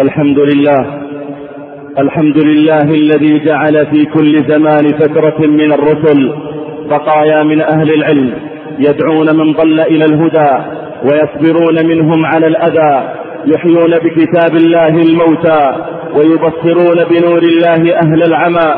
الحمد لله. الحمد لله الذي جعل في كل زمان فترة من الرسل بقايا من أهل العلم يدعون من ضل إلى الهدى ويصبرون منهم على الأذى يحيون بكتاب الله الموتى ويبصرون بنور الله أهل العمى.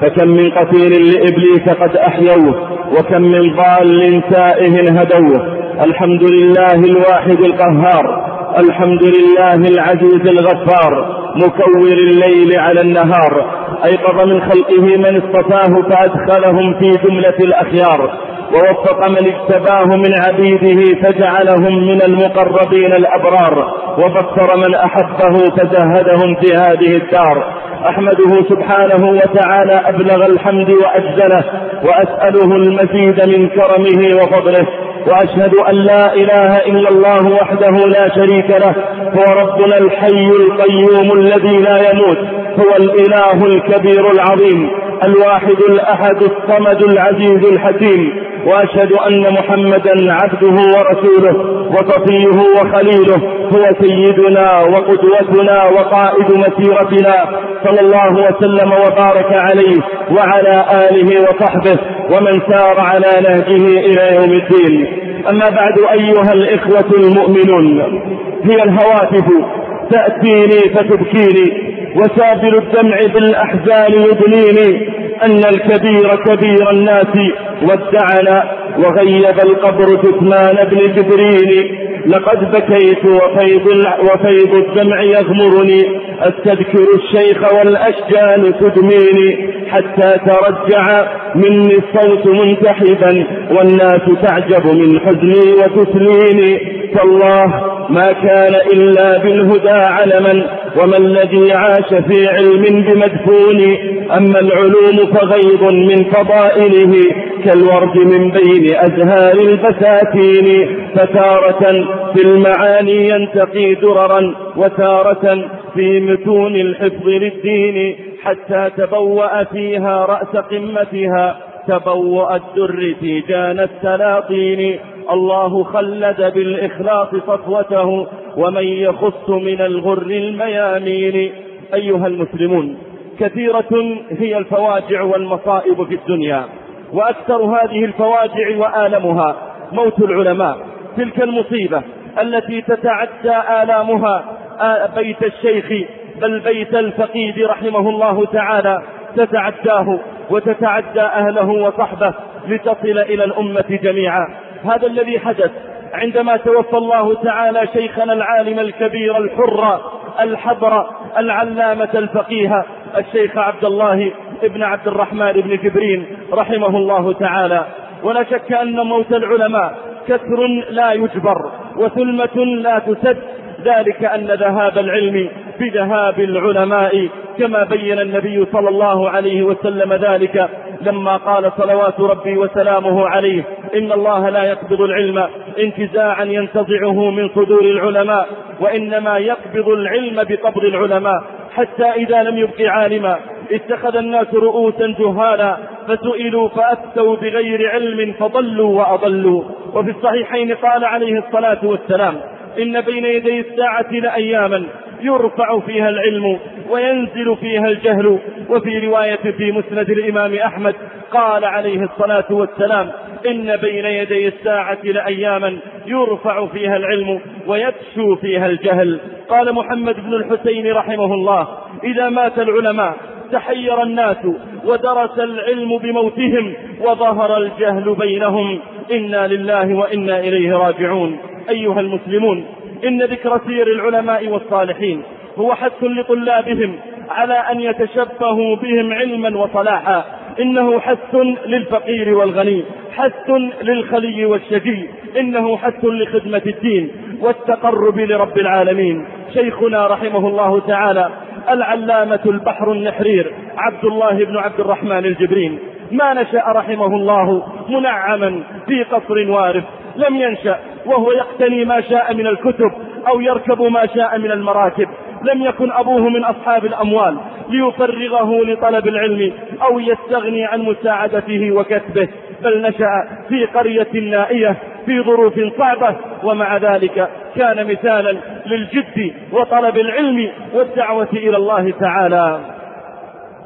فكم من قتيل لإبليس قد أحيوه وكم من ضال تائه هدوه. الحمد لله الواحد القهار الحمد لله العزيز الغفار مكور الليل على النهار أيقظ من خلقه من اصطفاه فأدخلهم في جملة الأخيار. ووفق من اجتباه من عبيده فجعلهم من المقربين الأبرار وبصر من أحبه فزهدهم في هذه الدار. أحمده سبحانه وتعالى أبلغ الحمد وأجزله وأسأله المزيد من كرمه وفضله وأشهد أن لا إله إلا الله وحده لا شريك له هو ربنا الحي القيوم الذي لا يموت هو الإله الكبير العظيم. الواحد الأحد الصمد العزيز الحكيم وأشهد أن محمدا عبده ورسوله وصفيه وخليله هو سيدنا وقدوتنا وقائد مسيرتنا صلى الله وسلم وبارك عليه وعلى آله وصحبه ومن سار على نهجه إلى يوم الدين. أما بعد أيها الإخوة المؤمنون هي الهواتف تأتيني فتبكيني وسابل الدمع بالأحزان يدنيني أن الكبير كبير الناس ودعنا وغيب القبر جثمان ابن جبريل لقد بكيت وفيض, وفيض الدمع يغمرني أستذكر الشيخ والأشجان تدميني حتى ترجع مني الصوت منتحبا والناس تعجب من حزني وتسليني. فالله ما كان إلا بالهدى علما وما الذي عاش في علم بمدفون. أما العلوم فغيض من فضائله كالورد من بين أزهار البساتين. فتارة في المعاني ينتقي دررا وتارة في متون الحفظ للدين. حتى تبوأ فيها رأس قمتها تبوأ الدر تيجان السلاطين الله خلد بالإخلاص صفوته ومن يخص من الغر الميامين. أيها المسلمون كثيرة هي الفواجع والمصائب في الدنيا وأكثر هذه الفواجع وآلمها موت العلماء. تلك المصيبة التي تتعدى آلامها بيت الشيخ بل بيت الفقيد رحمه الله تعالى تتعداه وتتعدى أهله وصحبه لتصل إلى الأمة جميعا. هذا الذي حدث عندما توفى الله تعالى شيخنا العالم الكبير الحر الحبر العلامة الفقيه الشيخ عبد الله ابن عبد الرحمن بن جبرين رحمه الله تعالى. ولا شك أن موت العلماء كسر لا يجبر وثلمة لا تسد ذلك أن ذهاب العلم بذهاب العلماء كما بين النبي صلى الله عليه وسلم ذلك لما قال صلوات ربي وسلامه عليه إن الله لا يقبض العلم انتزاعا ينتزعه من صدور العلماء وإنما يقبض العلم بقبض العلماء حتى إذا لم يبق عالما اتخذ الناس رؤوسا جهالا فسئلوا فأفتوا بغير علم فضلوا وأضلوا. وفي الصحيحين قال عليه الصلاة والسلام إن بين يدي الساعة لأياما يرفع فيها العلم وينزل فيها الجهل. وفي رواية في مسند الإمام أحمد قال عليه الصلاة والسلام إن بين يدي الساعة لأياما يرفع فيها العلم ويفشو فيها الجهل. قال محمد بن الحسين رحمه الله إذا مات العلماء تحير الناس ودرس العلم بموتهم وظهر الجهل بينهم. إنا لله وإنا إليه راجعون. أيها المسلمون إن ذكر سير العلماء والصالحين هو حث لطلابهم على أن يتشبهوا بهم علما وصلاحا. إنه حث للفقير والغني حث للخلي والشقي إنه حث لخدمة الدين والتقرب لرب العالمين. شيخنا رحمه الله تعالى العلامة البحر النحرير عبد الله بن عبد الرحمن الجبرين. ما نشأ رحمه الله منعما في قصر وارف لم ينشأ. وهو يقتني ما شاء من الكتب أو يركب ما شاء من المراكب لم يكن أبوه من أصحاب الأموال ليفرغه لطلب العلم أو يستغني عن مساعدته وكسبه بل نشأ في قرية نائية في ظروف صعبة ومع ذلك كان مثالا للجد وطلب العلم والدعوة إلى الله تعالى.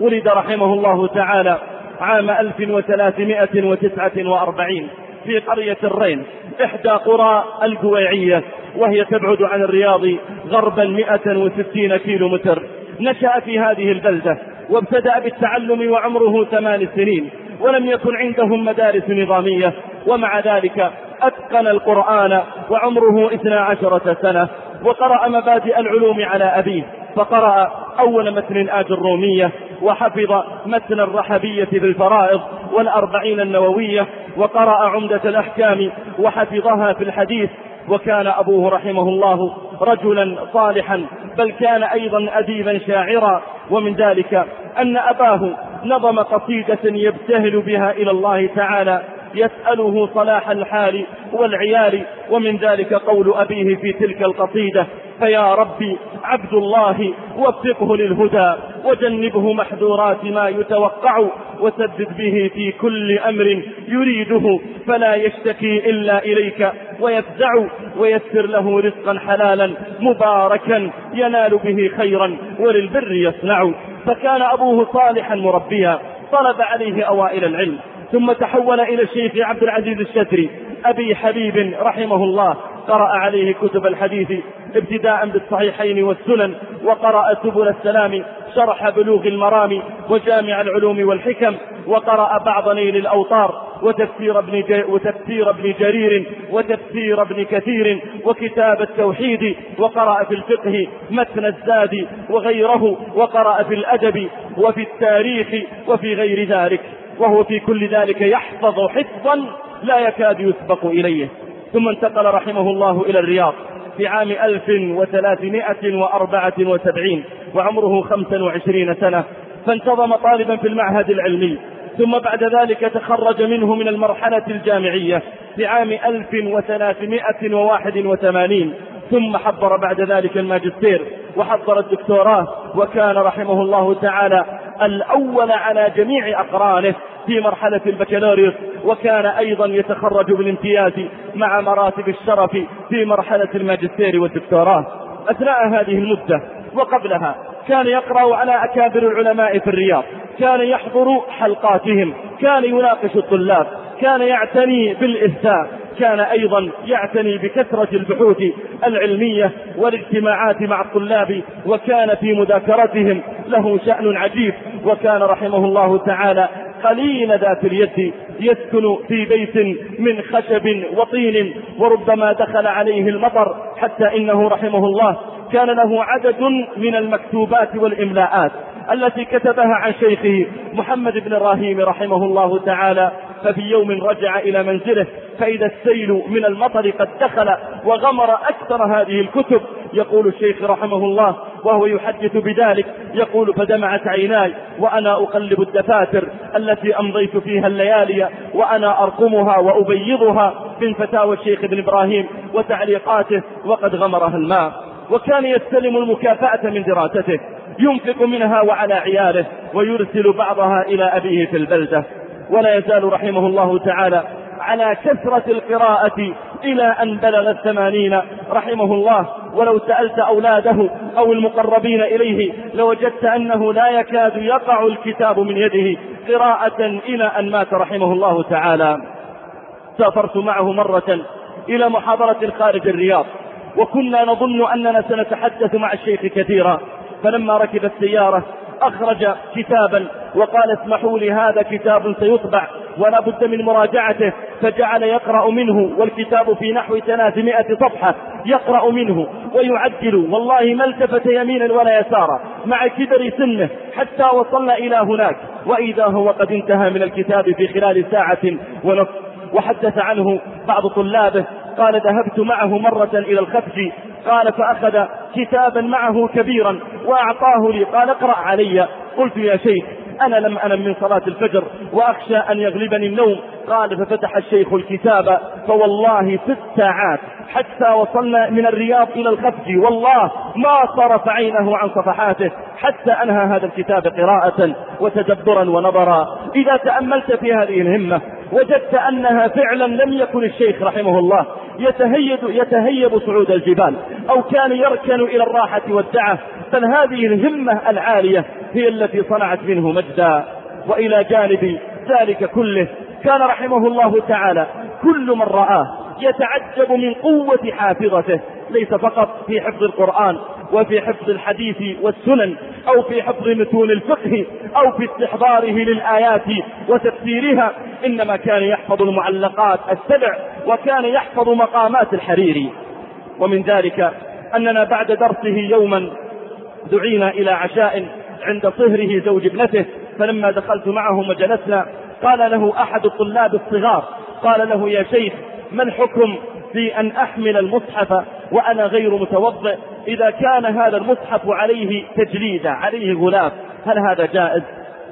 ولد رحمه الله تعالى عام 1349 في قرية الرين إحدى قرى القويعية وهي تبعد عن الرياض غربا 160 كيلو متر نشأ في هذه البلدة وابتدأ بالتعلم وعمره ثمان سنين ولم يكن عندهم مدارس نظامية ومع ذلك أتقن القرآن وعمره اثنا عشرة سنة وقرأ مبادئ العلوم على أبيه فقرأ أول متن آج الرومية وحفظ متن الرحبية في الفرائض والأربعين النووية وقرأ عمدة الأحكام وحفظها في الحديث. وكان أبوه رحمه الله رجلا صالحا بل كان أيضا أديبا شاعرا. ومن ذلك أن أباه نظم قصيدة يبتهل بها إلى الله تعالى. يسأله صلاح الحال والعيال ومن ذلك قول أبيه في تلك القصيدة فيا ربي عبد الله وفقه للهدى وجنبه محذورات ما يتوقع وسدد به في كل أمر يريده فلا يشتكي إلا إليك ويفزع ويسر له رزقا حلالا مباركا ينال به خيرا وللبر يصنع. فكان أبوه صالحا مربيا طلب عليه أوائل العلم. ثم تحول إلى الشيخ عبد العزيز الشتري أبي حبيب رحمه الله. قرأ عليه كتب الحديث ابتداء بالصحيحين والسنن وقرأ سبل السلام شرح بلوغ المرام وجامع العلوم والحكم وقرأ بعض نيل الأوطار وتفسير ابن وتفسير ابن جرير وتفسير ابن كثير وكتاب التوحيد وقرأ في الفقه متن الزاد وغيره وقرأ في الأدب وفي التاريخ وفي غير ذلك. وهو في كل ذلك يحفظ حفظا لا يكاد يسبق إليه. ثم انتقل رحمه الله إلى الرياض في عام 1374 وعمره 25 سنة. فانتظم طالبا في المعهد العلمي. ثم بعد ذلك تخرج منه من المرحلة الجامعية في عام 1381 ثم حضر بعد ذلك الماجستير وحضر الدكتوراه وكان رحمه الله تعالى الأول على جميع أقرانه في مرحلة البكالوريوس وكان أيضا يتخرج بالامتياز مع مراتب الشرف في مرحلة الماجستير والدكتوراه. أثناء هذه المدة وقبلها كان يقرأ على أكابر العلماء في الرياض كان يحضر حلقاتهم كان يناقش الطلاب. كان يعتني بالإفتاء كان أيضا يعتني بكثرة البحوث العلمية والاجتماعات مع الطلاب وكان في مذاكرتهم له شأن عجيب وكان رحمه الله تعالى قليل ذات اليد يسكن في بيت من خشب وطين وربما دخل عليه المطر حتى إنه رحمه الله كان له عدد من المكتوبات والإملاءات. التي كتبها عن شيخه محمد بن إبراهيم رحمه الله تعالى ففي يوم رجع إلى منزله فإذا السيل من المطر قد دخل وغمر أكثر هذه الكتب يقول الشيخ رحمه الله وهو يحدث بذلك يقول فدمعت عيناي وأنا أقلب الدفاتر التي أمضيت فيها الليالي وأنا أرقمها وأبيضها من فتاوى الشيخ ابن إبراهيم وتعليقاته وقد غمرها الماء. وكان يستلم المكافأة من دراسته. ينفق منها وعلى عياله ويرسل بعضها إلى أبيه في البلدة. ولا يزال رحمه الله تعالى على كثرة القراءة إلى أن بلغ الثمانين رحمه الله. ولو سألت أولاده أو المقربين إليه لوجدت أنه لا يكاد يقع الكتاب من يده قراءة إلى أن مات رحمه الله تعالى. سافرت معه مرة إلى محاضرة خارج الرياض. وكنا نظن أننا سنتحدث مع الشيخ كثيرا. فلما ركب السيارة أخرج كتابا وقال اسمحوا لي هذا كتاب سيطبع ولا بد من مراجعته. فجعل يقرأ منه والكتاب في نحو ثلاثمائة صفحة يقرأ منه ويعدل. والله ما التفت يمينا ولا يسارا مع كبر سنه حتى وصلنا إلى هناك. وإذا هو قد انتهى من الكتاب في خلال ساعة ونصف. وحدث عنه بعض طلابه قال ذهبت معه مرة إلى الخفج قال فأخذ كتابا معه كبيرا وأعطاه لي. قال اقرأ علي. قلت يا شيخ أنا لم أنم من صلاة الفجر وأخشى أن يغلبني النوم. قال ففتح الشيخ الكتاب فوالله ست ساعات حتى وصلنا من الرياض إلى الخفج. والله ما صرف عينه عن صفحاته حتى أنهى هذا الكتاب قراءة وتدبرا ونظرا. إذا تأملت في هذه الهمة وجدت أنها فعلا لم يكن الشيخ رحمه الله يتهيب, يتهيب صعود الجبال أو كان يركن إلى الراحة والدعة بل هذه الهمة العالية هي التي صنعت منه مجدا. وإلى جانب ذلك كله كان رحمه الله تعالى كل من رآه يتعجب من قوة حافظته ليس فقط في حفظ القرآن وفي حفظ الحديث والسنن أو في حفظ متون الفقه أو في استحضاره للآيات وتفسيرها إنما كان يحفظ المعلقات السبع وكان يحفظ مقامات الحريري ومن ذلك أننا بعد درسه يوما دعينا إلى عشاء عند صهره زوج ابنته فلما دخلت معهم وجلسنا قال له أحد الطلاب الصغار قال له يا شيخ ما الحكم في أن أحمل المصحف وأنا غير متوضئ إذا كان هذا المصحف عليه تجليدة عليه غلاف هل هذا جائز؟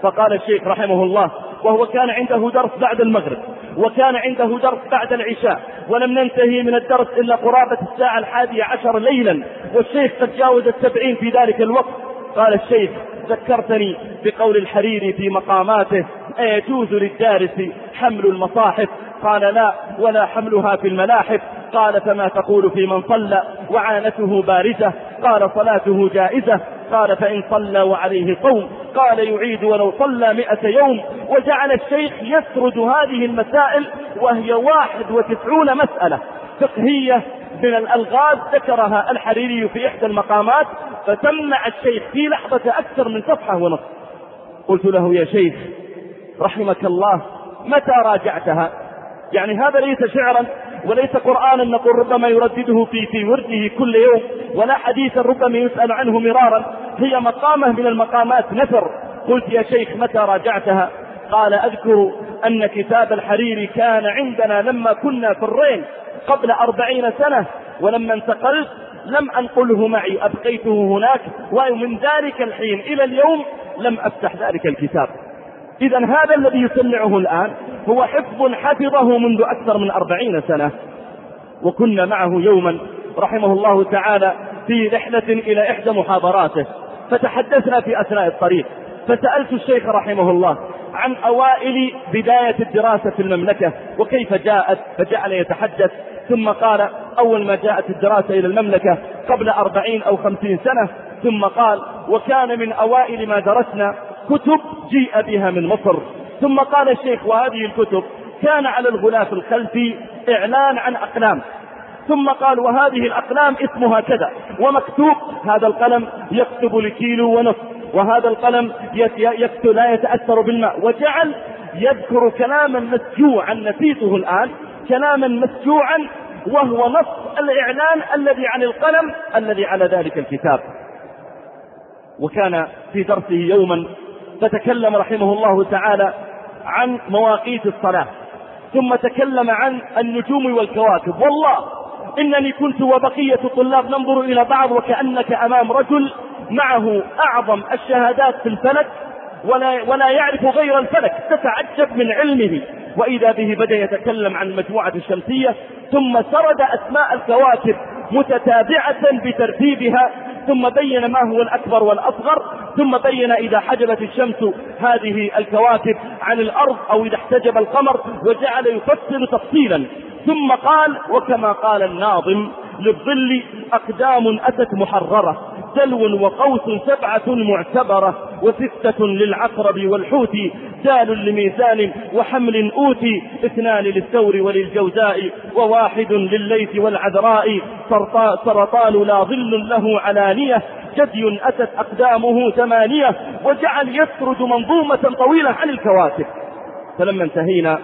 فقال الشيخ رحمه الله وهو كان عنده درس بعد المغرب وكان عنده درس بعد العشاء ولم ننتهي من الدرس إلا قرابة الساعة الحادية عشر ليلا والشيخ قد جاوز السبعين في ذلك الوقت. قال الشيخ ذكرتني بقول الحريري في مقاماته أيجوز للدارس حمل المصاحف؟ قال لا ولا حملها في الملاحف. قال فما تقول في من صلى وعانته بارزة قال صلاته جائزة قال فإن صلى وعليه صوم قال يعيد ولو صلى مئة يوم وجعل الشيخ يسرد هذه المسائل وهي واحد وتسعون مسألة فقهية من الألغاز ذكرها الحريري في إحدى المقامات فتمنع الشيخ في لحظة أكثر من صفحة ونصف. قلت له يا شيخ رحمك الله متى راجعتها؟ يعني هذا ليس شعرا وليس قرآنا نقول ربما يردده في في ورده كل يوم ولا حديثا ربما يسأل عنه مرارا. هي مقامة من المقامات نثر. قلت يا شيخ متى راجعتها؟ قال أذكر أن كتاب الحريري كان عندنا لما كنا في الرين قبل أربعين سنة ولما انتقلت لم أنقله معي. أبقيته هناك ومن ذلك الحين إلى اليوم لم أفتح ذلك الكتاب. إذا هذا الذي يسمعه الآن هو حفظ حفظه منذ أكثر من أربعين سنة. وكنا معه يوما رحمه الله تعالى في رحلة إلى إحدى محاضراته. فتحدثنا في أثناء الطريق. فسألت الشيخ رحمه الله عن أوائل بداية الدراسة في المملكة وكيف جاءت فجعل يتحدث. ثم قال أول ما جاءت الدراسة إلى المملكة قبل أربعين أو خمسين سنة. ثم قال وكان من أوائل ما درسنا كتب جيء بها من مصر. ثم قال الشيخ وهذه الكتب كان على الغلاف الخلفي إعلان عن أقلام. ثم قال وهذه الأقلام اسمها كذا ومكتوب هذا القلم يكتب لكيلو ونصف وهذا القلم يكتب لا يتأثر بالماء. وجعل يذكر كلاما مسجوعا نسيته الآن كلاما مسجوعا وهو نص الإعلان الذي عن القلم الذي على ذلك الكتاب. وكان في درسه يوما فتكلم رحمه الله تعالى عن مواقيت الصلاة ثم تكلم عن النجوم والكواكب. والله إنني كنت وبقية الطلاب ننظر إلى بعض وكأنك أمام رجل معه أعظم الشهادات في الفلك ولا, ولا يعرف غير الفلك تتعجب من علمه. وإذا به بدأ يتكلم عن المجموعة الشمسية ثم سرد أسماء الكواكب متتابعة بترتيبها ثم بين ما هو الأكبر والأصغر ثم بين إذا حجبت الشمس هذه الكواكب عن الأرض أو إذا احتجب القمر وجعل يفصل تفصيلا. ثم قال وكما قال الناظم للظل أقدام أتت محررة. دلو وقوس سبعة معتبرة وستة للعقرب والحوت دال لميزان وحمل أوتي اثنان للثور وللجوزاء وواحد للليث والعذراء. سرطان لا ظل له علانية جدي أتت أقدامه ثمانية وجعل يسرد منظومة طويلة عن الكواكب. فلما انتهينا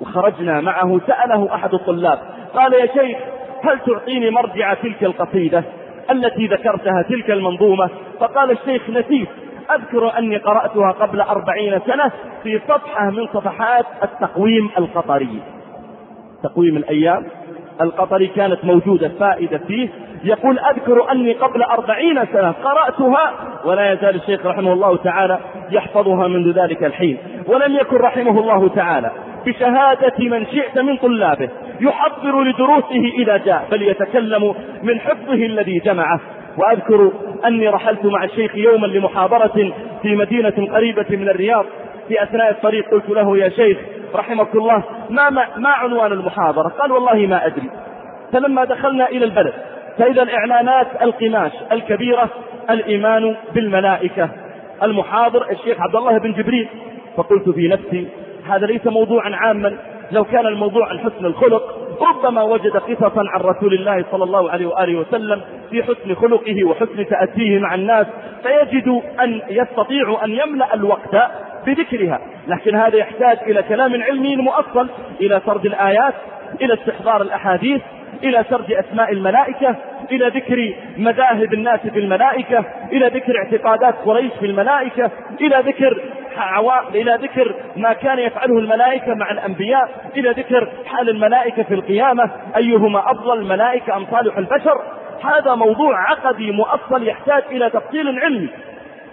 وخرجنا معه سأله أحد الطلاب قال يا شيخ هل تعطيني مرجع تلك القصيدة؟ التي ذكرتها تلك المنظومة. فقال الشيخ نسيت. أذكر أني قرأتها قبل أربعين سنة في صفحة من صفحات التقويم القطري. تقويم الأيام. القطري كانت موجودة فائدة فيه. يقول أذكر أني قبل أربعين سنة قرأتها ولا يزال الشيخ رحمه الله تعالى يحفظها منذ ذلك الحين. ولم يكن رحمه الله تعالى بشهادة من شئت من طلابه. يحضر لدروسه إذا جاء بل يتكلم من حفظه الذي جمعه. وأذكر أني رحلت مع الشيخ يوما لمحاضرة في مدينة قريبة من الرياض. في أثناء الطريق قلت له يا شيخ رحمك الله ما, ما, ما عنوان المحاضرة؟ قال والله ما أدري. فلما دخلنا إلى البلد فإذا الإعلانات القماش الكبيرة الإيمان بالملائكة. المحاضر الشيخ عبد الله بن جبريل. فقلت في نفسي هذا ليس موضوعا عاما لو كان الموضوع عن حسن الخلق ربما وجد قصصا عن رسول الله صلى الله عليه وآله وسلم في حسن خلقه وحسن تأتيه مع الناس فيجد أن يستطيع أن يملأ الوقت بذكرها. لكن هذا يحتاج إلى كلام علمي مؤصل إلى سرد الآيات إلى استحضار الأحاديث إلى سرد أسماء الملائكة إلى ذكر مذاهب الناس في الملائكة إلى ذكر اعتقادات قريش في الملائكة إلى ذكر إلى ذكر ما كان يفعله الملائكة مع الأنبياء إلى ذكر حال الملائكة في القيامة أيهما أفضل الملائكة أم صالح البشر؟ هذا موضوع عقدي مؤصل يحتاج إلى تفصيل علمي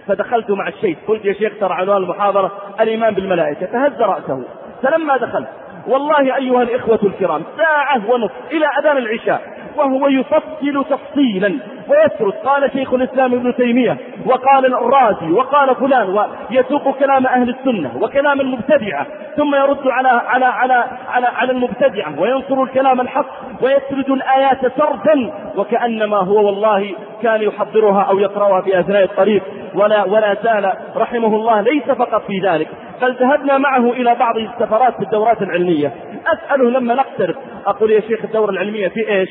فدخلت مع الشيخ قلت يا شيخ ترى عنوان المحاضرة الإيمان بالملائكة فهز رأسه. فلما دخلت والله أيها الإخوة الكرام ساعة ونصف إلى أذان العشاء وهو يفصل تفصيلا. ويسرد قال شيخ الإسلام ابن تيمية وقال الرازي وقال فلان ويسوق كلام أهل السنة وكلام المبتدعة ثم يرد على على على على, على المبتدعة وينصر الكلام الحق ويسرد الآيات سردا وكأنما هو والله كان يحضرها أو يقرأها في أثناء الطريق. ولا ولا زال رحمه الله ليس فقط في ذلك بل ذهبنا معه إلى بعض السفرات في الدورات العلمية. أسأله لما نقترب أقول يا شيخ الدورة العلمية في إيش؟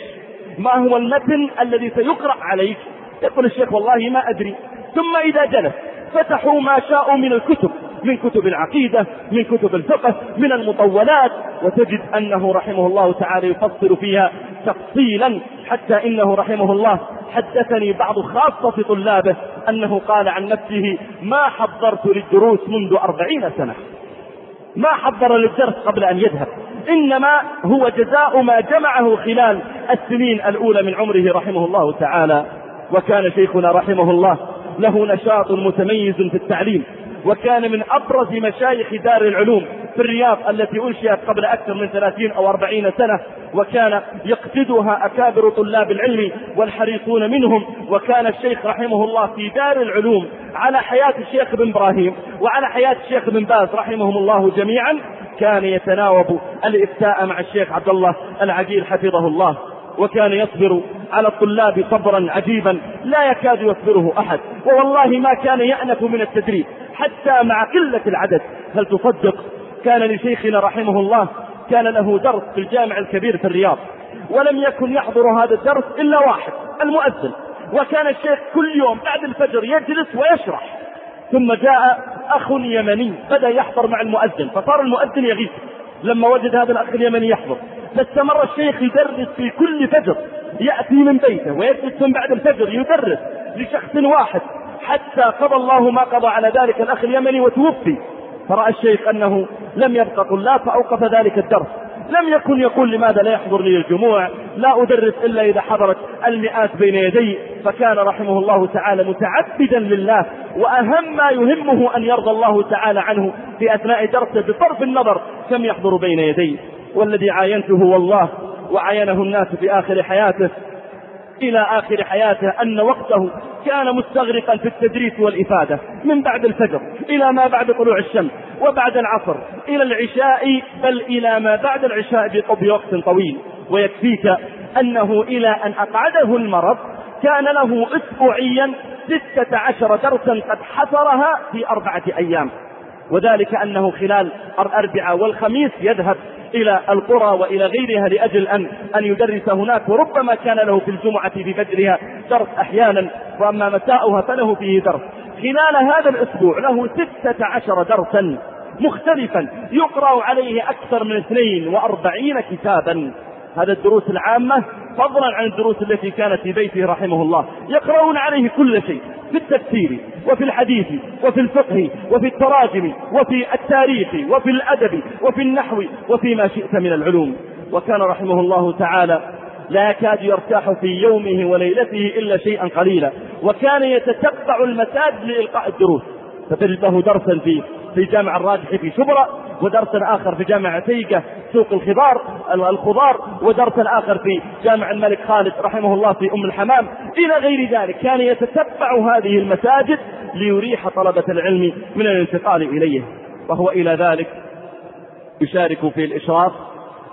ما هو المتن الذي سيقرأ عليك؟ يقول الشيخ والله ما أدري. ثم إذا جلس فتحوا ما شاءوا من الكتب من كتب العقيدة من كتب الفقه من المطولات وتجد أنه رحمه الله تعالى يفصل فيها تفصيلا حتى إنه رحمه الله حدثني بعض خاصة طلابه أنه قال عن نفسه ما حضرت للدروس منذ أربعين سنة. ما حضر للدرس قبل أن يذهب. إنما هو جزاء ما جمعه خلال السنين الأولى من عمره رحمه الله تعالى. وكان شيخنا رحمه الله له نشاط متميز في التعليم. وكان من أبرز مشايخ دار العلوم. في الرياض التي أنشئت قبل أكثر من ثلاثين أو أربعين سنة وكان يقصدها أكابر طلاب العلم والحريصون منهم وكان الشيخ رحمه الله في دار العلوم على حياة الشيخ بن إبراهيم وعلى حياة الشيخ بن باز رحمهم الله جميعا. كان يتناوب الإفتاء مع الشيخ عبد الله العقيل حفظه الله وكان يصبر على الطلاب صبرا عجيبا لا يكاد يصبره أحد. ووالله ما كان يأنف من التدريب حتى مع قلة العدد. هل تصدق كان لشيخنا رحمه الله كان له درس في الجامع الكبير في الرياض ولم يكن يحضر هذا الدرس إلا واحد المؤذن. وكان الشيخ كل يوم بعد الفجر يجلس ويشرح. ثم جاء أخ يمني بدأ يحضر مع المؤذن فصار المؤذن يغيث. لما وجد هذا الأخ اليمني يحضر فاستمر الشيخ يدرس في كل فجر يأتي من بيته ويجلس من بعد الفجر يدرس لشخص واحد حتى قضى الله ما قضى على ذلك الأخ اليمني وتوفي. فرأى الشيخ أنه لم يبقى طلاب فأوقف ذلك الدرس. لم يكن يقول لماذا لا يحضر لي الجموع لا أدرس إلا إذا حضرت المئات بين يدي. فكان رحمه الله تعالى متعبدا لله وأهم ما يهمه أن يرضى الله تعالى عنه في أثناء درسه بصرف النظر كم يحضر بين يديه والذي عاينته والله وعاينه الناس في آخر حياته إلى آخر حياته أن وقته كان مستغرقا في التدريس والإفادة من بعد الفجر إلى ما بعد طلوع الشمس وبعد العصر إلى العشاء بل إلى ما بعد العشاء بوقت طويل. ويكفيك أنه إلى أن أقعده المرض كان له أسبوعيا ستة عشر درسا قد حفرها في أربعة أيام. وذلك أنه خلال الأربعاء والخميس يذهب إلى القرى وإلى غيرها لأجل أن أن يدرس هناك وربما كان له في الجمعة في فجرها درس أحيانا وأما مساؤها فله فيه درس. خلال هذا الأسبوع له ستة عشر درسا مختلفا يقرأ عليه أكثر من 42 كتابا. هذا الدروس العامة فضلا عن الدروس التي كانت في بيته رحمه الله. يقرؤون عليه كل شيء في التفسير وفي الحديث وفي الفقه وفي التراجم وفي التاريخ وفي الأدب وفي النحو وفي ما شئت من العلوم. وكان رحمه الله تعالى لا يكاد يرتاح في يومه وليلته إلا شيئا قليلا. وكان يتتبع المساجد لإلقاء الدروس. فتجد له درسا في في جامع الراجح في شبرا ودرسا آخر في جامع عتيقة سوق الخضار الخضار ودرسا آخر في جامع الملك خالد رحمه الله في أم الحمام. إلى غير ذلك كان يتتبع هذه المساجد ليريح طلبة العلم من الانتقال إليه. وهو إلى ذلك يشارك في الإشراف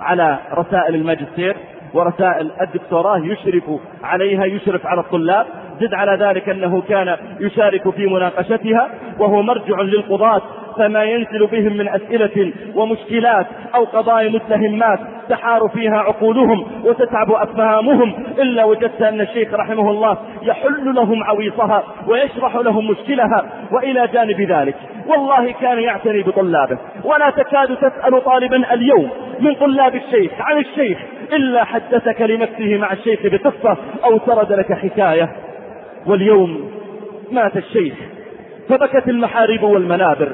على رسائل الماجستير ورسائل الدكتوراه يشرف عليها يشرف على الطلاب. زد على ذلك أنه كان يشارك في مناقشتها وهو مرجع للقضاة فما ينزل بهم من أسئلة ومشكلات أو قضايا متهمات تحار فيها عقولهم وتتعب أفهامهم إلا وجدت أن الشيخ رحمه الله يحل لهم عويصها ويشرح لهم مشكلها وإلى جانب ذلك. والله كان يعتني بطلابه ولا تكاد تسأل طالبا اليوم من طلاب الشيخ عن الشيخ إلا حدثك لنفسه مع الشيخ بقصة أو سرد لك حكاية. واليوم مات الشيخ فبكت المحارب والمنابر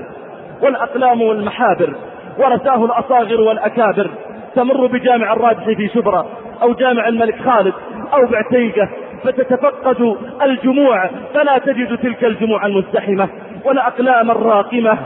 والأقلام والمحابر ورثاه الأصاغر والأكابر تمر بجامع الرابح في شبرا أو جامع الملك خالد أو بعتيقة فتتفقد الجموع فلا تجد تلك الجموع المزدحمة والأقلام الراقمة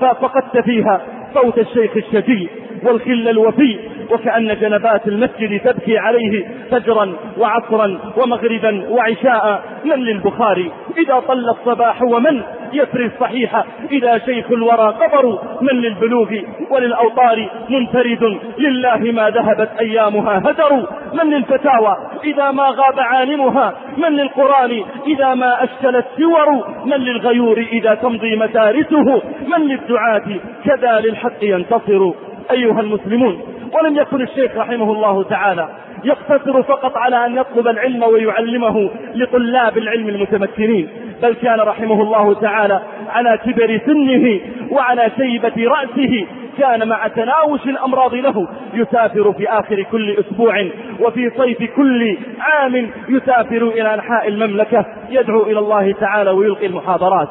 ففقدت فيها صوت الشيخ الشفي والخل الوفي وكأن جنبات المسجد تبكي عليه فجرا وعصرا ومغربا وعشاء. من للبخاري؟ إذا طل الصباح ومن يسري الصحيح؟ إذا شيخ الورى قبر من للبلوغ وللأوطار؟ منفرد. لله ما ذهبت أيامها هدر من للفتاوى؟ إذا ما غاب عالمها. من للقرآن؟ إذا ما أشكلت سور. من للغيور؟ إذا تمضي مدارسه. من للدعاة؟ كذا للحق ينتصر. أيها المسلمون ولم يكن الشيخ رحمه الله تعالى يقتصر فقط على أن يطلب العلم ويعلمه لطلاب العلم المتمكنين بل كان رحمه الله تعالى على كبر سنه وعلى شيبة رأسه كان مع تناوش الأمراض له يسافر في آخر كل أسبوع وفي صيف كل عام يسافر إلى أنحاء المملكة يدعو إلى الله تعالى ويلقي المحاضرات.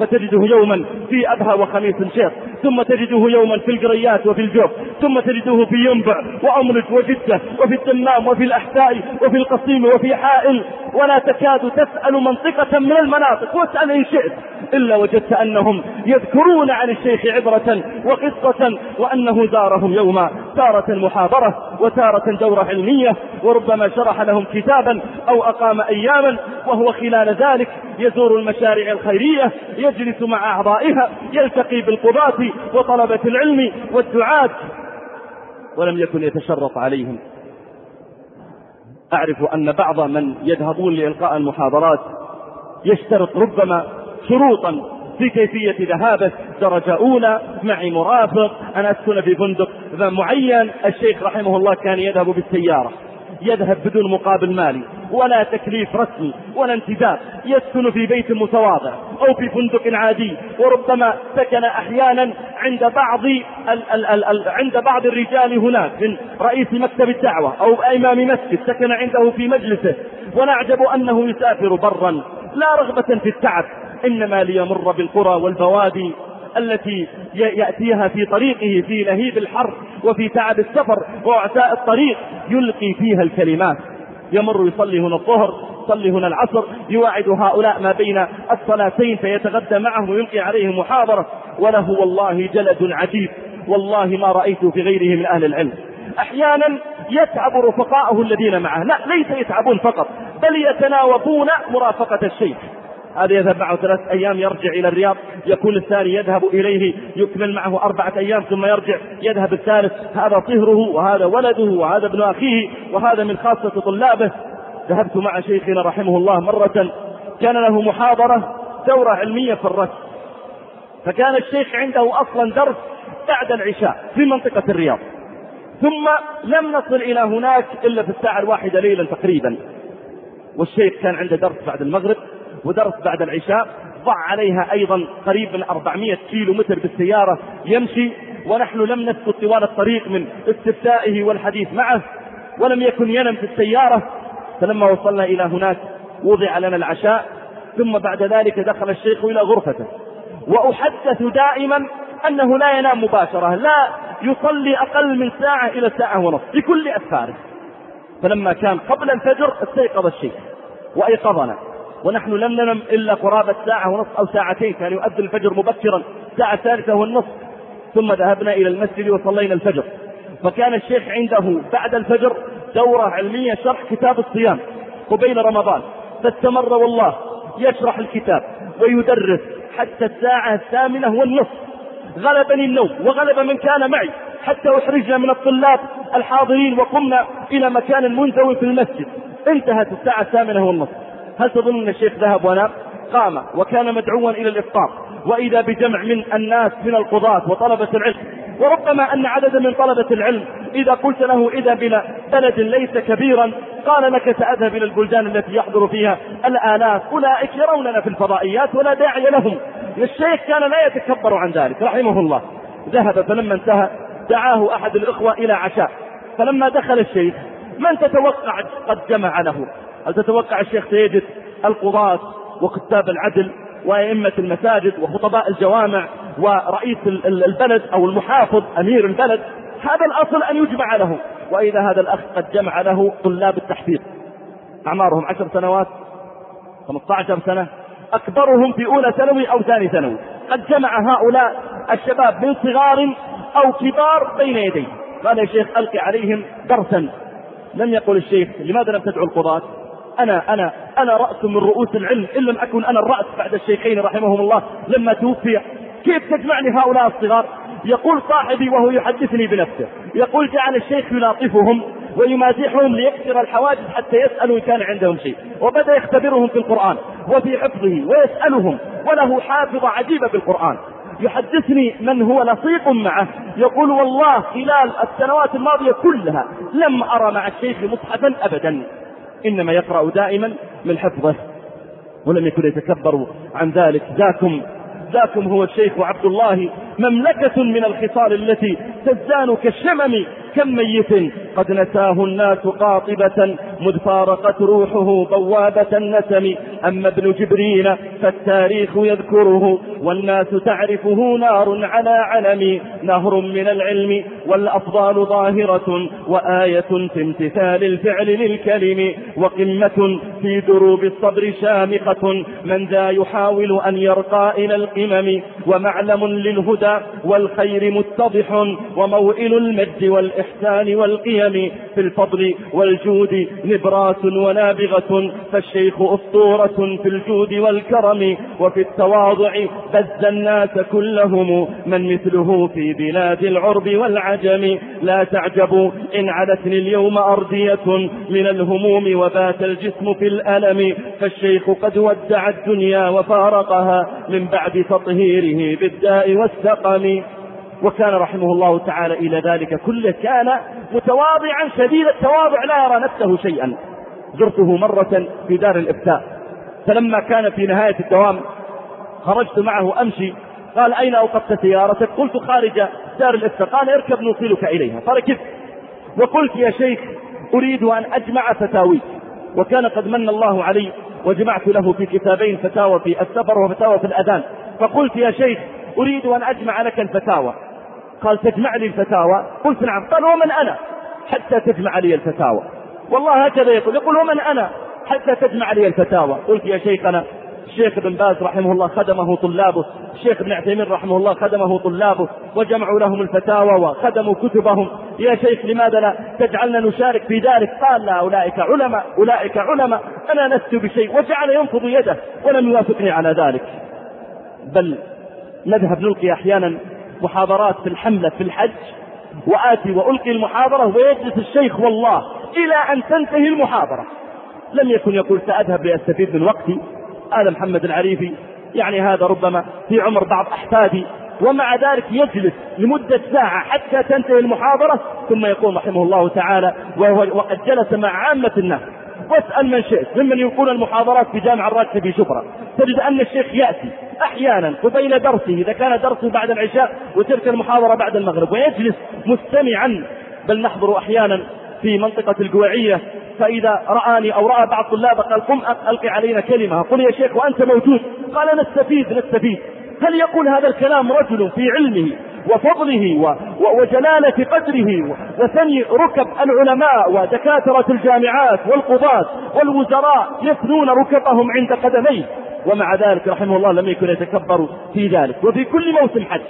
فتجده يوما في أبها وخميس شيخ ثم تجده يوما في القريات وفي الجوف ثم تجده في ينبع وأملج وجدة وفي التمام وفي الأحساء وفي القصيم وفي حائل ولا تكاد تسأل منطقة من المناطق واسأل إن شئت إلا وجدت أنهم يذكرون عن الشيخ عبرة وقصة وأنه زارهم يوما تارة محاضرة وتارة دورة علمية وربما شرح لهم كتابا أو أقام أياما وهو خلال ذلك يزور المشاريع الخيرية يجلس مع أعضائها يلتقي بالقضاة وطلبة العلم والدعاة. ولم يكن يتشرط عليهم. أعرف أن بعض من يذهبون لإلقاء المحاضرات يشترط ربما شروطا في كيفية ذهابه درجة أولى معي مرافق أنا أسكن في فندق معين. الشيخ رحمه الله كان يذهب بالسيارة. يذهب بدون مقابل مالي ولا تكليف رسمي ولا انتداب يسكن في بيت متواضع أو في فندق عادي وربما سكن أحيانا عند بعض ال ال ال ال عند بعض الرجال هناك من رئيس مكتب الدعوة أو إمام مسجد سكن عنده في مجلسه. ونعجب أنه يسافر برا لا رغبة في التعب إنما ليمر بالقرى والبوادي التي يأتيها في طريقه في لهيب الحر وفي تعب السفر وعتاء الطريق يلقي فيها الكلمات. يمر يصلي هنا الظهر يصلي هنا العصر يواعد هؤلاء ما بين الصلاتين فيتغدى معهم ويلقي عليهم محاضرة. وله والله جلد عجيب والله ما رأيته في غيره من أهل العلم. أحيانا يتعب رفقاءه الذين معه. لا ليس يتعبون فقط بل يتناوبون مرافقة الشيخ. هذا يذهب معه ثلاث أيام يرجع إلى الرياض يكون الثاني يذهب إليه يكمل معه أربعة أيام ثم يرجع يذهب الثالث هذا طهره وهذا ولده وهذا ابن أخيه وهذا من خاصة طلابه. ذهبت مع شيخنا رحمه الله مرة كان له محاضرة دورة علمية في الرسم. فكان الشيخ عنده أصلا درس بعد العشاء في منطقة الرياض. ثم لم نصل إلى هناك إلا في الساعة الواحدة ليلا تقريبا. والشيخ كان عنده درس بعد المغرب. ودرس بعد العشاء ضع عليها أيضا قريب من 400 كيلو متر بالسيارة يمشي ونحن لم نسكت طوال الطريق من استفتائه والحديث معه ولم يكن ينم في السيارة. فلما وصلنا إلى هناك وضع لنا العشاء ثم بعد ذلك دخل الشيخ إلى غرفته. وأحدث دائما أنه لا ينام مباشرة لا يصلي أقل من ساعة إلى ساعة ونصف بكل أسفاره. فلما كان قبل الفجر استيقظ الشيخ وأيقظنا. ونحن لم ننم إلا قرابة ساعة ونصف أو ساعتين كان يؤذن الفجر مبكرا الساعة الثالثة والنصف ثم ذهبنا إلى المسجد وصلينا الفجر. فكان الشيخ عنده بعد الفجر دورة علمية شرح كتاب الصيام قبيل رمضان. فاستمر والله يشرح الكتاب ويدرس حتى الساعة الثامنة والنصف غلبني النوم وغلب من كان معي حتى أحرجنا من الطلاب الحاضرين وقمنا إلى مكان منزوي في المسجد. انتهت الساعة الثامنة والنصف هل تظن أن الشيخ ذهب ونام قام وكان مدعوا إلى الإفطار. وإذا بجمع من الناس من القضاة وطلبة العلم وربما أن عددا من طلبة العلم إذا قلت له إذا بنا بلد ليس كبيرا قال لك سأذهب إلى البلدان التي يحضر فيها الآلاف. أولئك يروننا في الفضائيات ولا داعي لهم. الشيخ كان لا يتكبر عن ذلك رحمه الله. ذهب فلما انتهى دعاه أحد الإخوة إلى عشاء. فلما دخل الشيخ من تتوقع قد جمع له؟ هل تتوقع الشيخ سيجد القضاة وكتاب العدل وأئمة المساجد وخطباء الجوامع ورئيس البلد أو المحافظ أمير البلد؟ هذا الأصل أن يجمع له. وإذا هذا الأخ قد جمع له طلاب التحفيظ. أعمارهم عشر سنوات؟ 15 سنة؟ أكبرهم في أولى ثانوي أو ثاني ثانوي. قد جمع هؤلاء الشباب من صغار أو كبار بين يديه. قال يا شيخ ألقي عليهم درسا. لم يقل الشيخ لماذا لم تدعو القضاة؟ أنا أنا أنا رأس من رؤوس العلم إن لم أكن أنا الرأس بعد الشيخين رحمهم الله لما توفي. كيف تجمعني هؤلاء الصغار؟ يقول صاحبي وهو يحدثني بنفسه. يقول جعل الشيخ يلاطفهم ويمازحهم ليكسر الحواجز حتى يسألوا إن كان عندهم شيء. وبدأ يختبرهم في القرآن وفي حفظه ويسألهم وله حافظة عجيبة بالقرآن يحدثني من هو لصيق معه. يقول والله خلال السنوات الماضية كلها لم أرى مع الشيخ مصحفا أبدا. إنما يقرأ دائما من حفظه. ولم يكن يتكبر عن ذلك. ذاكم ذاكم هو الشيخ عبد الله مملكة من الخصال التي تزدان كالشمم كم ميت قد نساه الناس قاطبة مذ فارقت روحه بوابة النسم. أما ابن جبريل فالتاريخ يذكره والناس تعرفه نار على علم. نهر من العلم والأفضال ظاهرة وآية في امتثال الفعل للكلم. وقمة في دروب الصبر شامخة من ذا يحاول أن يرقى إلى القمم. ومعلم للهدى والخير متضح وموئل المجد والإحسان والقيم في الفضل والجود نبراس ونابغة فالشيخ أسطورة في الجود والكرم وفي التواضع بز الناس كلهم من مثله في بلاد العرب والعجم. لا تعجبوا إن عدتني اليوم أرضية من الهموم وبات الجسم في الألم فالشيخ قد ودع الدنيا وفارقها من بعد تطهيره بالداء والسقم. وكان رحمه الله تعالى إلى ذلك كله كان متواضعا شديد التواضع لا يرى نفسه شيئا. زرته مرة في دار الإفتاء. فلما كان في نهاية الدوام خرجت معه أمشي. قال أين أوقفت سيارتك؟ قلت خارج دار الإفتاء. قال اركب نوصلك إليها. فركبت وقلت يا شيخ أريد أن أجمع فتاويك وكان قد من الله علي وجمعت له في كتابين فتاوى في السفر وفتاوى في الأذان. فقلت يا شيخ أريد أن أجمع لك الفتاوى. قال تجمع لي الفتاوى. قلت نعم. قال ومن أنا؟ حتى تجمع لي الفتاوى. والله هكذا يقول. يقول ومن أنا؟ حتى تجمع لي الفتاوى. قلت يا شيخنا الشيخ ابن باز رحمه الله خدمه طلابه. الشيخ ابن عثيمين رحمه الله خدمه طلابه. وجمعوا لهم الفتاوى وخدموا كتبهم. يا شيخ لماذا لا؟ تجعلنا نشارك في ذلك. قال لا أولئك علماء أولئك علماء. أنا لست بشيء. وجعل ينفض يده ولم يوافقني على ذلك. بل نذهب نلقي أحيانا محاضرات في الحملة في الحج وآتي وألقي المحاضرة ويجلس الشيخ والله إلى أن تنتهي المحاضرة. لم يكن يقول سأذهب لأستفيد من وقتي. آل محمد العريفي يعني هذا ربما في عمر بعض أحفادي ومع ذلك يجلس لمدة ساعة حتى تنتهي المحاضرة ثم يقول رحمه الله تعالى وهو وقد جلس مع عامة الناس. واسأل من شئت ممن يلقون المحاضرات في جامع الراكب في شبرا. تجد أن الشيخ يأتي أحيانا قبيل درسه إذا كان درسه بعد العشاء وتلك المحاضرة بعد المغرب ويجلس مستمعا. بل نحضر أحيانا في منطقة القويعية فإذا رآني أو رأى بعض طلابه قال قم ألقي علينا كلمة. قل يا شيخ وأنت موجود. قال نستفيد نستفيد. هل يقول هذا الكلام رجل في علمه وفضله وجلالة قدره وثني ركب العلماء ودكاترة الجامعات والقضاة والوزراء يثنون ركبهم عند قدميه. ومع ذلك رحمه الله لم يكن يتكبر في ذلك. وفي كل موسم حج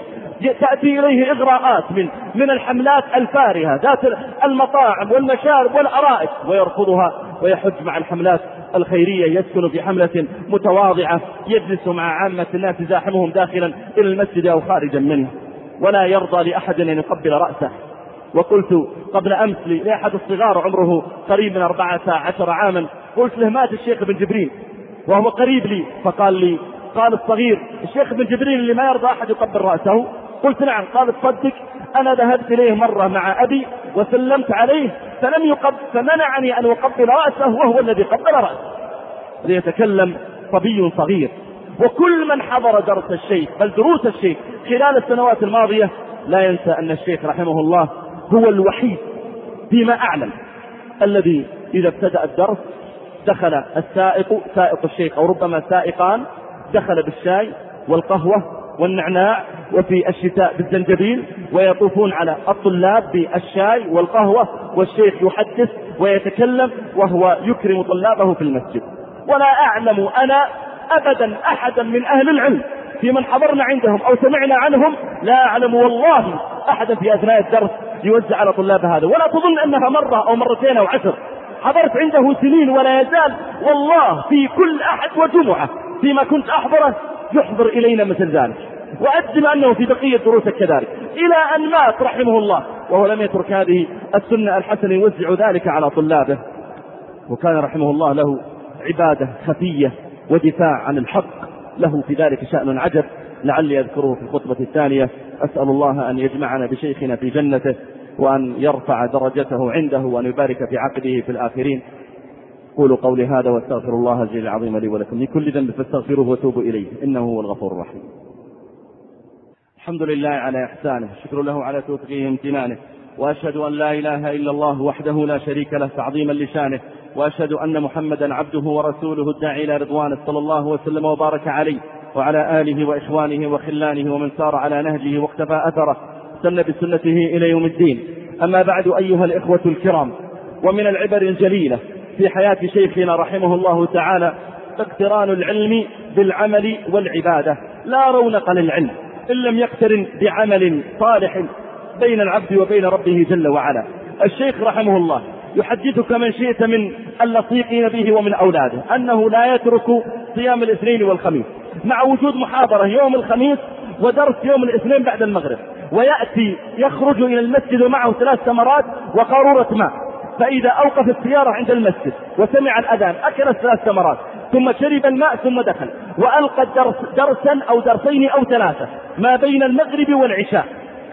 تأتي إليه إغراءات من من الحملات الفارهة ذات المطاعم والمشارب والأرائك ويرفضها ويحج مع الحملات الخيرية. يسكن في حملة متواضعة يجلس مع عامة الناس يزاحمهم داخلا إلى المسجد أو خارجا منه. ولا يرضى لأحد أن يقبل رأسه. وقلت قبل أمس لأحد الصغار عمره قريب من أربعة عشر عاما قلت له مات الشيخ ابن جبريل وهو قريب لي فقال لي قال الصغير الشيخ ابن جبريل اللي ما يرضى أحد يقبل رأسه. قلت نعم قال تصدق أنا ذهبت إليه مرة مع أبي وسلمت عليه فلم يقبل فمنعني أن أقبل رأسه وهو الذي قبل رأسه. ليتكلم صبي صغير. وكل من حضر درس الشيخ بل دروس الشيخ. خلال السنوات الماضية لا ينسى أن الشيخ رحمه الله هو الوحيد فيما أعلم. الذي إذا ابتدأ الدرس دخل السائق سائق الشيخ أو ربما سائقان دخل بالشاي والقهوة والنعناع وفي الشتاء بالزنجبيل ويطوفون على الطلاب بالشاي والقهوة والشيخ يحدث ويتكلم وهو يكرم طلابه في المسجد. ولا أعلم أنا أبدا أحدا من أهل العلم في من حضرنا عندهم أو سمعنا عنهم لا أعلم والله أحدا في أثناء الدرس يوزع على طلاب هذا. ولا تظن أنها مرة أو مرتين أو عشر. حضرت عنده سنين ولا يزال والله في كل أحد وجمعة فيما كنت أحضره يحضر إلينا مثل ذلك. وأجزم أنه في بقية دروسه كذلك. إلى أن مات رحمه الله وهو لم يترك هذه السنة الحسنة يوزع ذلك على طلابه. وكان رحمه الله له عبادة خفية ودفاع عن الحق. له في ذلك شأن عجب لعلي أذكره في الخطبة الثانية. أسأل الله أن يجمعنا بشيخنا في جنته وأن يرفع درجته عنده وأن يبارك في عقده في الآخرين. قولوا قولي هذا واستغفر الله الجليل العظيم لي ولكم. من كل ذنب فاستغفروه وتوبوا إليه إنه هو الغفور الرحيم. الحمد لله على إحسانه شكر له على توفيقه امتنانه وأشهد أن لا إله إلا الله وحده لا شريك له تعظيما لشانه وأشهد أن محمدا عبده ورسوله الداعي إلى رضوانه صلى الله وسلم وبارك عليه وعلى آله وإخوانه وخلانه ومن سار على نهجه واقتفى أثره سن بسنته إلى يوم الدين. أما بعد أيها الإخوة الكرام ومن العبر الجليلة في حياة شيخنا رحمه الله تعالى اقتران العلم بالعمل والعبادة. لا رونق للعلم إن لم يقترن بعمل صالح بين العبد وبين ربه جل وعلا. الشيخ رحمه الله يحدثك من شئت من اللصيقين به ومن أولاده أنه لا يترك صيام الاثنين والخميس. مع وجود محاضرة يوم الخميس ودرس يوم الاثنين بعد المغرب. ويأتي يخرج إلى المسجد ومعه ثلاث ثمرات وقارورة ماء. فإذا أوقف السيارة عند المسجد وسمع الأذان أكل الثلاث ثمرات ثم شرب الماء ثم دخل. وألقى الدرس درسا أو درسين أو ثلاثة ما بين المغرب والعشاء.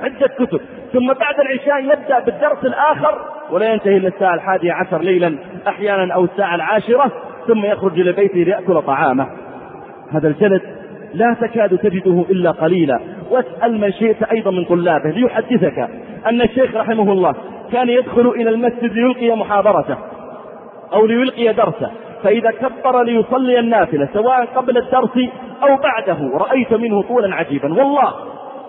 عدة كتب. ثم بعد العشاء يبدأ بالدرس الآخر ولا ينتهي إلا الساعة الحادية عشر ليلا أحيانا أو الساعة العاشرة ثم يخرج إلى بيته ليأكل طعامه. هذا الجلد لا تكاد تجده إلا قليلا. واسأل من شئت أيضا من طلابه ليحدثك أن الشيخ رحمه الله كان يدخل إلى المسجد ليلقي محاضرته أو ليلقي درسه. فإذا كبر ليصلي النافلة سواء قبل الدرس أو بعده رأيت منه طولا عجيبا. والله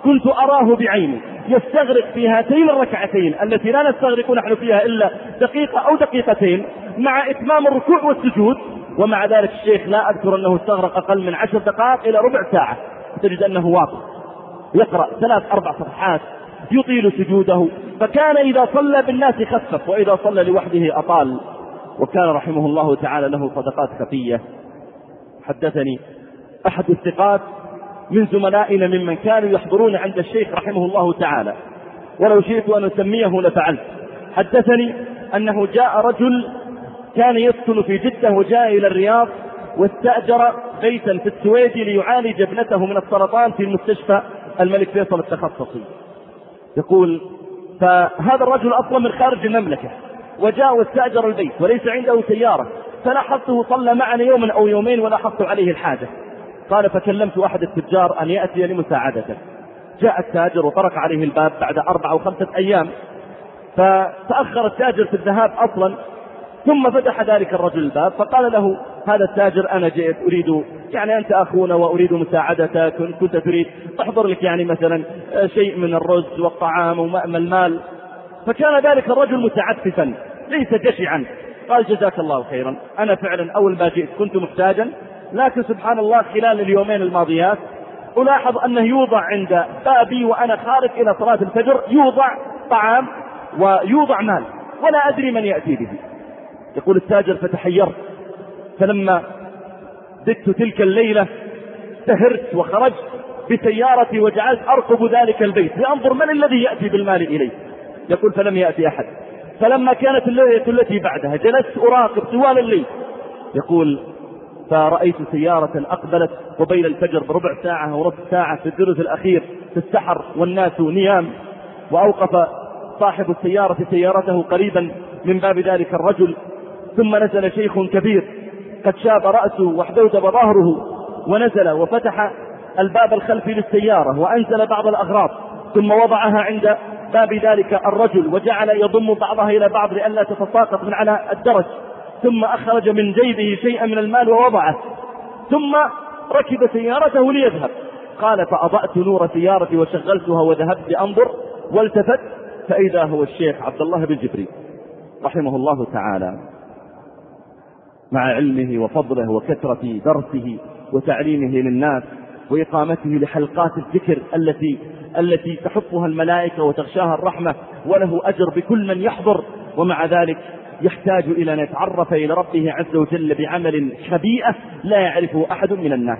كنت أراه بعيني. يستغرق في هاتين الركعتين التي لا نستغرق نحن فيها إلا دقيقة أو دقيقتين مع إتمام الركوع والسجود. ومع ذلك الشيخ لا أذكر أنه استغرق أقل من عشر دقائق إلى ربع ساعة. تجد أنه واقف يقرأ ثلاث أربع صفحات يطيل سجوده. فكان إذا صلى بالناس خفف وإذا صلى لوحده أطال. وكان رحمه الله تعالى له صدقات خفية. حدثني أحد الثقات من زملائنا ممن كانوا يحضرون عند الشيخ رحمه الله تعالى. ولو شئت أن أسميه لفعلت. حدثني أنه جاء رجل كان يسكن في جدة وجاء إلى الرياض واستأجر بيتا في السويد ليعالج ابنته من السرطان في المستشفى الملك فيصل التخصصي. يقول فهذا الرجل أصلا من خارج المملكة. وجاء واستأجر البيت وليس عنده سيارة. فلاحظته صلى معنا يوما أو يومين ولاحظت عليه الحاجة. قال فكلمت أحد التجار أن يأتي لمساعدته. جاء التاجر وطرق عليه الباب بعد أربع أو خمسة أيام. فتأخر التاجر في الذهاب أصلا. ثم فتح ذلك الرجل الباب فقال له هذا التاجر أنا جئت أريد يعني أنت أخونا وأريد مساعدتك كنت تريد أحضر لك يعني مثلا شيء من الرز والطعام ومأم المال. فكان ذلك الرجل متعففا ليس جشعا. قال جزاك الله خيرا. أنا فعلا أول ما جئت كنت محتاجا لكن سبحان الله خلال اليومين الماضيات ألاحظ أنه يوضع عند بابي وأنا خارج إلى صلاة الفجر يوضع طعام ويوضع مال. ولا أدري من يأتي به. يقول التاجر فتحيرت فلما بت تلك الليلة سهرت وخرجت بسيارتي وجعلت أرقب ذلك البيت لأنظر من الذي يأتي بالمال إليه. يقول فلم يأتي أحد. فلما كانت الليلة التي بعدها جلست أراقب طوال الليل. يقول فرأيت سيارة أقبلت قبيل الفجر بربع ساعة ونصف ساعة في الثلث الأخير في السحر والناس نيام وأوقف صاحب السيارة سيارته قريبا من باب ذلك الرجل ثم نزل شيخ كبير قد شاب رأسه واحدودب ظهره ونزل وفتح الباب الخلفي للسيارة وأنزل بعض الأغراض ثم وضعها عند باب ذلك الرجل وجعل يضم بعضها إلى بعض لئلا تتساقط من على الدرج. ثم أخرج من جيبه شيئا من المال ووضعه. ثم ركب سيارته ليذهب. قال فأضأت نور سيارتي وشغلتها وذهبت أنظر والتفت فإذا هو الشيخ عبد الله بن جبريل رحمه الله تعالى. مع علمه وفضله وكثرة درسه وتعليمه للناس وإقامته لحلقات الذكر التي التي تحفها الملائكة وتغشاها الرحمة وله أجر بكل من يحضر. ومع ذلك يحتاج إلى أن يتعرف إلى ربه عز وجل بعمل خبيئة لا يعرفه أحد من الناس.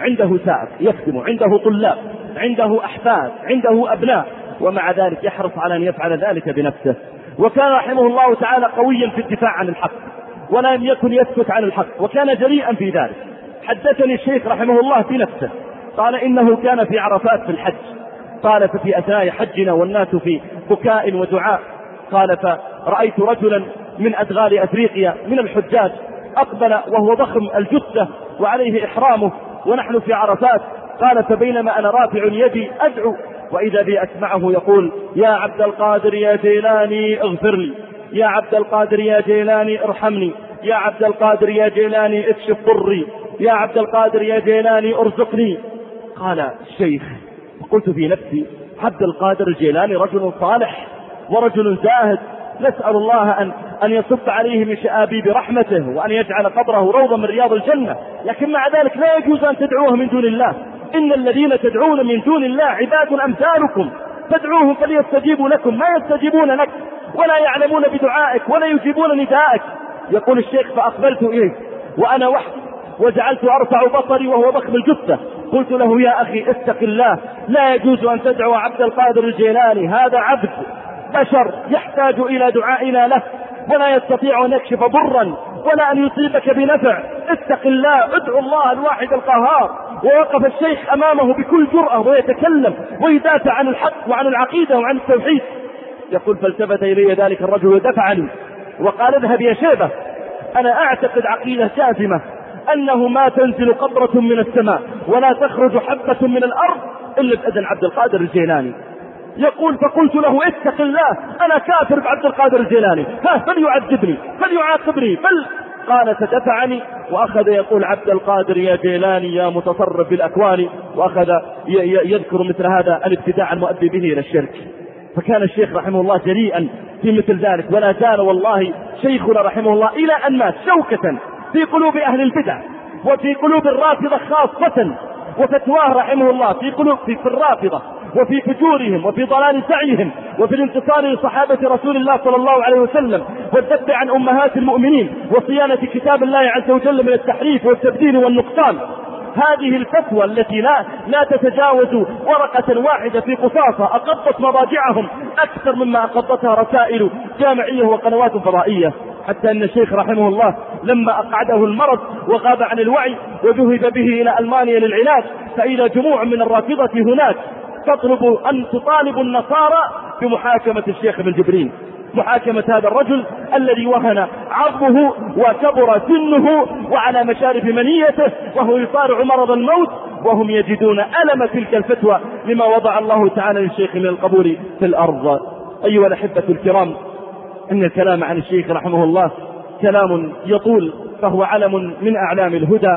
عنده سائق يخدم عنده طلاب عنده أحفاد عنده أبناء ومع ذلك يحرص على أن يفعل ذلك بنفسه. وكان رحمه الله تعالى قويا في الدفاع عن الحق ولم يكن يسكت عن الحق وكان جريئا في ذلك. حدثني الشيخ رحمه الله في نفسه قال إنه كان في عرفات في الحج. قال ففي أثناء حجنا والناس في بكاء ودعاء. قال فرأيت رجلا من أدغال أفريقيا من الحجاج أقبل وهو ضخم الجثة وعليه إحرامه ونحن في عرفات قال فبينما أنا رافع يدي أدعو وإذا بي أسمعه يقول يا عبد القادر يا جيلاني اغفر لي. يا عبد القادر يا جيلاني ارحمني. يا عبد القادر يا جيلاني اكشف ضري. يا عبد القادر يا جيلاني ارزقني. قال الشيخ قلت في نفسي عبد القادر الجيلاني رجل صالح ورجل زاهد نسأل الله أن أن يصب عليه من شآبيب رحمته وأن يجعل قبره روضا من رياض الجنة. لكن مع ذلك لا يجوز أن تدعوه من دون الله. إن الذين تدعون من دون الله عباد أمثالكم. فادعوهم فليستجيبوا لكم. ما يستجيبون لك ولا يعلمون بدعائك ولا يجيبون نداءك. يقول الشيخ فأقبلت إليه وأنا وحدي وجعلت أرفع بصري وهو ضخم الجثة. قلت له يا أخي اتق الله. لا يجوز أن تدعو عبد القادر الجيلاني. هذا عبد. بشر يحتاج إلى دعائنا له ولا يستطيع أن يكشف ضرا ولا أن يصيبك بنفع. اتق الله ادعو الله الواحد القهار. ووقف الشيخ أمامه بكل جرأة ويتكلم ويدافع عن الحق وعن العقيدة وعن التوحيد. يقول فالتفت إلي ذلك الرجل ودفعني وقال اذهب يا شيبة أنا أعتقد عقيدة جازمة أنه ما تنزل قطرة من السماء ولا تخرج حبة من الأرض إلا بأذن عبد القادر الجيلاني. يقول فقلت له اتق الله أنا كافر بعبد القادر الجيلاني. ها فليعذبني فليعاقبني. بل قال فدفعني وأخذ يقول عبد القادر يا جيلاني يا متصرف بالأكوان وأخذ يذكر مثل هذا الابتداع المؤدي به إلى الشرك. فكان الشيخ رحمه الله جريئا في مثل ذلك. ولا زال والله شيخنا رحمه الله إلى أن مات شوكة في قلوب أهل البدع وفي قلوب الرافضة خاصة. وفتواه رحمه الله في قلوب في الرافضة. وفي فجورهم وفي ضلال سعيهم وفي الانتصار لصحابة رسول الله صلى الله عليه وسلم والذب عن أمهات المؤمنين وصيانة كتاب الله عز وجل من التحريف والتبديل والنقصان. هذه الفتوى التي لا لا تتجاوز ورقة واحدة في قصاصة أقضت مضاجعهم أكثر مما أقضتها رسائل جامعية وقنوات فضائية حتى أن الشيخ رحمه الله لما أقعده المرض وغاب عن الوعي وذهب به إلى ألمانيا للعلاج فإذا جموع من الرافضة هناك. تطلب أن تطالب النصارى بمحاكمة الشيخ ابن جبرين محاكمة هذا الرجل الذي وهن عظمه وكبر سنه وعلى مشارف منيته وهو يصارع مرض الموت وهم يجدون ألم تلك الفتوى لما وضع الله تعالى للشيخ من القبور في الأرض. أيها الأحبة الكرام إن الكلام عن الشيخ رحمه الله كلام يطول فهو علم من أعلام الهدى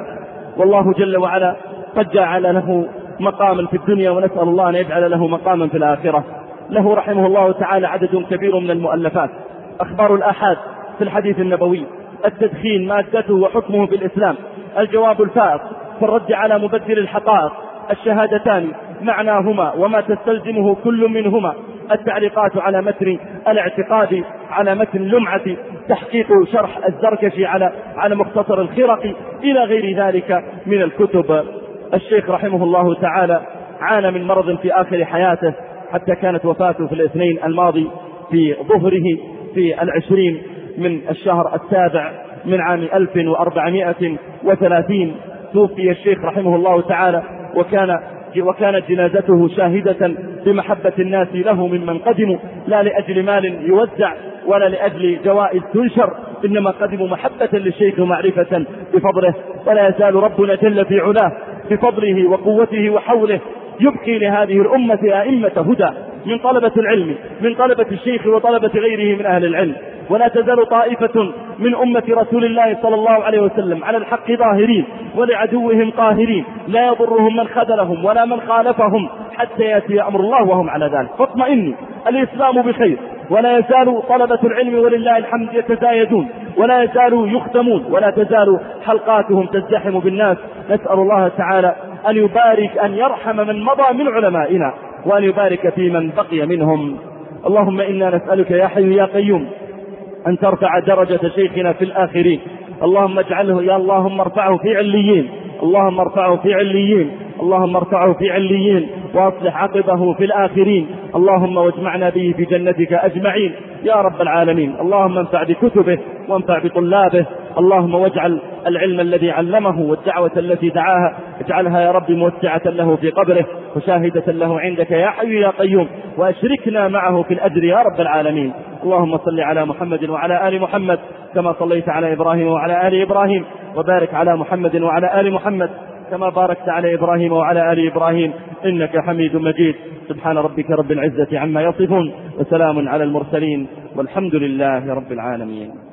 والله جل وعلا قد جعل له مقاما في الدنيا ونسأل الله أن يجعل له مقاما في الآخرة. له رحمه الله تعالى عدد كبير من المؤلفات. أخبار الآحاد في الحديث النبوي. التدخين مادته وحكمه في الإسلام. الجواب الفائق. في الرد على مبدل الحقائق. الشهادتان. معناهما وما تستلزمه كل منهما. التعليقات على متن الاعتقاد على متن لمعة. تحقيق شرح الزركشي على على مختصر الخرقي إلى غير ذلك من الكتب. الشيخ رحمه الله تعالى عانى من مرض في آخر حياته حتى كانت وفاته في الاثنين الماضي في ظهره في العشرين من الشهر السابع من عام 1430 توفي الشيخ رحمه الله تعالى وكان وكانت جنازته شاهدة بمحبة الناس له ممن قدموا لا لأجل مال يوزع ولا لأجل جوائز تنشر إنما قدموا محبة للشيخ ومعرفة بفضله. ولا يزال ربنا جل في علاه بفضله وقوته وحوله يبقي لهذه الأمة أئمة هدى من طلبة العلم من طلبة الشيخ وطلبة غيره من أهل العلم. ولا تزال طائفة من أمة رسول الله صلى الله عليه وسلم على الحق ظاهرين ولعدوهم قاهرين لا يضرهم من خذلهم ولا من خالفهم حتى يأتي أمر الله وهم على ذلك. فاطمئني الإسلام بخير. ولا يزال طلبة العلم ولله الحمد يتزايدون ولا يزالوا يختمون ولا تزال حلقاتهم تزدحم بالناس. نسأل الله تعالى أن يبارك أن يرحم من مضى من علمائنا وأن يبارك في من بقي منهم. اللهم إنا نسألك يا حي يا قيوم أن ترفع درجة شيخنا في الآخرين. اللهم اجعله يا اللهم ارفعه في عليين. اللهم ارفعه في عليين اللهم ارفعه في عليين واصلح عقبه في الآخرين اللهم واجمعنا به في جنتك أجمعين. يا رب العالمين اللهم انفع بكتبه وانفع بطلابه اللهم واجعل العلم الذي علمه والدعوة التي دعاها اجعلها يا رب موسعة له في قبره وشاهدة له عندك يا حي يا قيوم وأشركنا معه في الأجر يا رب العالمين. اللهم صل على محمد وعلى آل محمد كما صليت على إبراهيم وعلى آل إبراهيم. وبارك على محمد وعلى آل محمد كما باركت على إبراهيم وعلى آل إبراهيم. إنك حميد مجيد. سبحان ربك رب العزة عما يصفون وسلام على المرسلين والحمد لله رب العالمين.